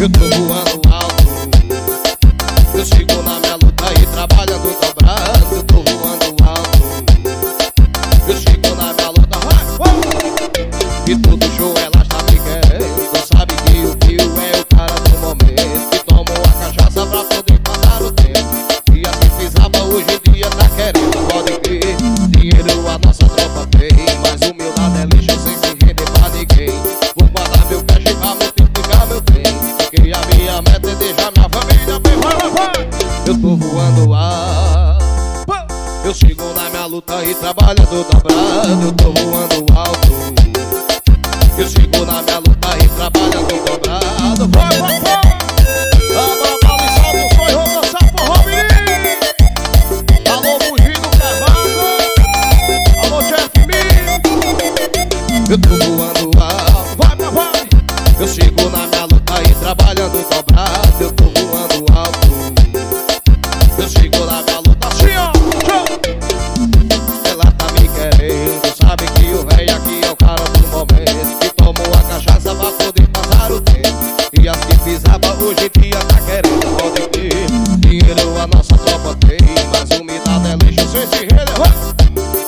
Eu tô voando. prometo em deixar minha família bem Eu tô voando alto. Eu sigo na minha luta e trabalhando dobrado. Eu tô voando alto. Eu sigo na minha luta e trabalhando dobrado. Vai, vai, vai. Eu tô que pisava hoje em dia tá querendo pode ter Dinheiro a nossa tropa tem, mas umidade é lixo sem se relevar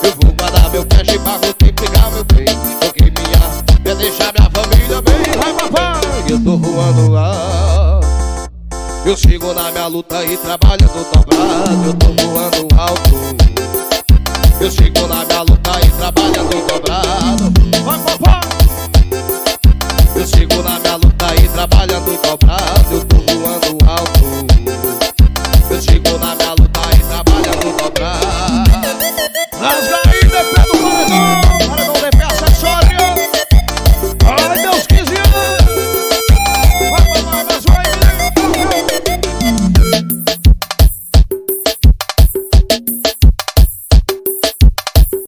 Eu vou guardar meu cash e pago triplicar meu bem. Porque minha é deixar minha família bem. Vai papai, eu tô voando lá. Eu sigo na minha luta e trabalhando dobrado. Eu tô voando alto. Eu sigo na minha luta Eu sigo